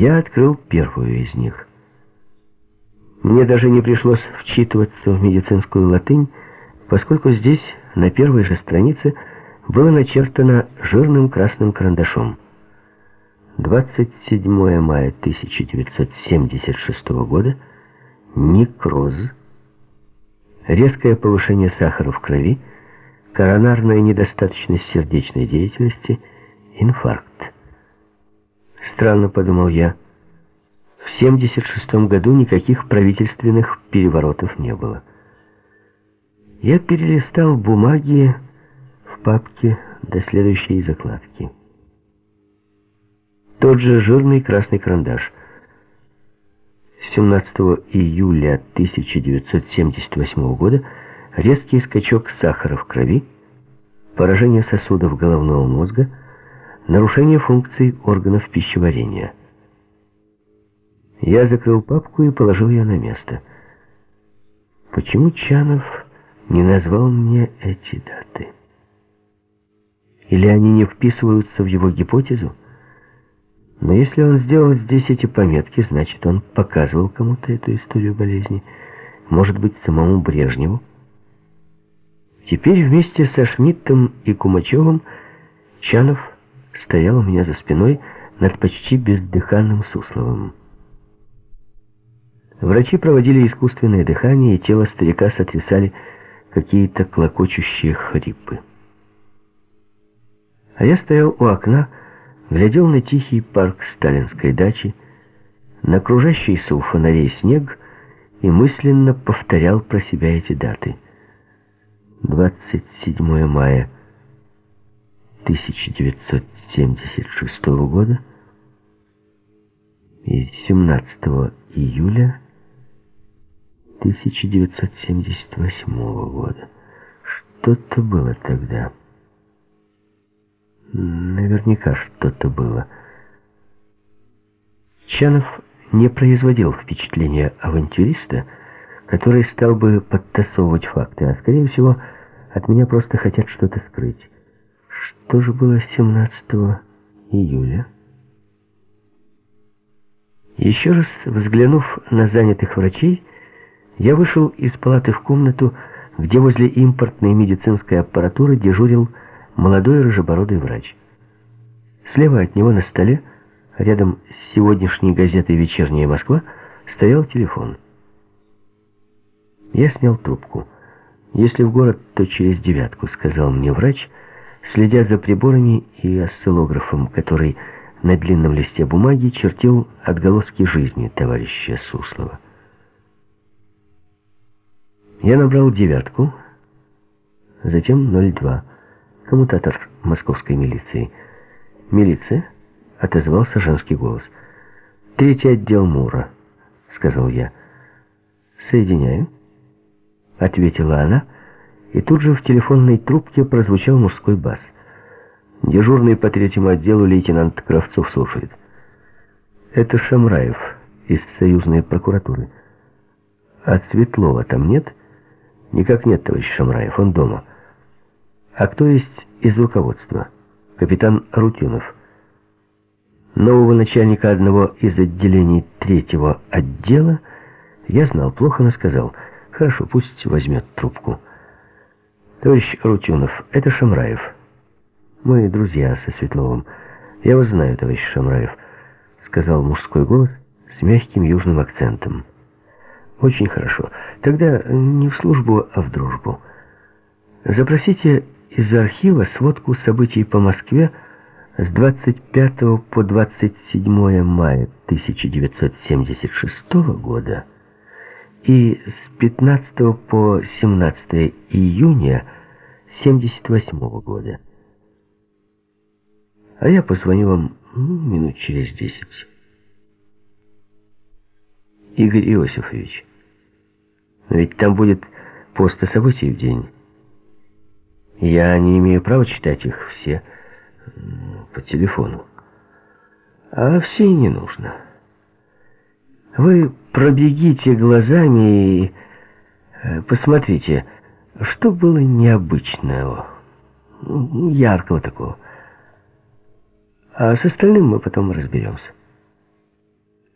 Я открыл первую из них. Мне даже не пришлось вчитываться в медицинскую латынь, поскольку здесь, на первой же странице, было начертано жирным красным карандашом. 27 мая 1976 года. Некроз. Резкое повышение сахара в крови. Коронарная недостаточность сердечной деятельности. Инфаркт. Странно, подумал я. В 76 году никаких правительственных переворотов не было. Я перелистал бумаги в папке до следующей закладки. Тот же жирный красный карандаш. 17 июля 1978 года резкий скачок сахара в крови, поражение сосудов головного мозга, нарушение функций органов пищеварения. Я закрыл папку и положил ее на место. Почему Чанов не назвал мне эти даты? Или они не вписываются в его гипотезу? Но если он сделал здесь эти пометки, значит, он показывал кому-то эту историю болезни. Может быть, самому Брежневу. Теперь вместе со Шмидтом и Кумачевым Чанов стоял у меня за спиной над почти бездыханным Сусловым. Врачи проводили искусственное дыхание, и тело старика сотрясали какие-то клокочущие хрипы. А я стоял у окна, глядел на тихий парк сталинской дачи, на кружащийся у фонарей снег и мысленно повторял про себя эти даты. 27 мая 1976 года и 17 июля 1978 года. Что-то было тогда. Наверняка что-то было. Чанов не производил впечатления авантюриста, который стал бы подтасовывать факты, а, скорее всего, от меня просто хотят что-то скрыть. Что же было 17 июля? Еще раз взглянув на занятых врачей, я вышел из палаты в комнату, где возле импортной медицинской аппаратуры дежурил молодой рыжебородый врач. Слева от него на столе, рядом с сегодняшней газетой «Вечерняя Москва», стоял телефон. Я снял трубку. «Если в город, то через девятку», — сказал мне врач, следя за приборами и осциллографом, который на длинном листе бумаги чертил отголоски жизни товарища Суслова. Я набрал девятку, затем 02 коммутатор московской милиции. «Милиция?» — отозвался женский голос. «Третий отдел МУРа», — сказал я. «Соединяю», — ответила она, и тут же в телефонной трубке прозвучал мужской бас. Дежурный по третьему отделу лейтенант Кравцов слушает. «Это Шамраев из союзной прокуратуры. А Светлова там нет?» «Никак нет, товарищ Шамраев, он дома». А кто есть из руководства? Капитан Рутюнов. Нового начальника одного из отделений третьего отдела я знал плохо, но сказал, хорошо, пусть возьмет трубку. Товарищ Рутюнов, это Шамраев. Мы друзья со Светловым. Я вас знаю, товарищ Шамраев, сказал мужской голос с мягким южным акцентом. Очень хорошо. Тогда не в службу, а в дружбу. Запросите из архива сводку событий по Москве с 25 по 27 мая 1976 года и с 15 по 17 июня 1978 года. А я позвоню вам ну, минут через десять. Игорь Иосифович, ведь там будет пост событий в день. Я не имею права читать их все по телефону. А все не нужно. Вы пробегите глазами и э, посмотрите, что было необычного, яркого такого. А с остальным мы потом разберемся.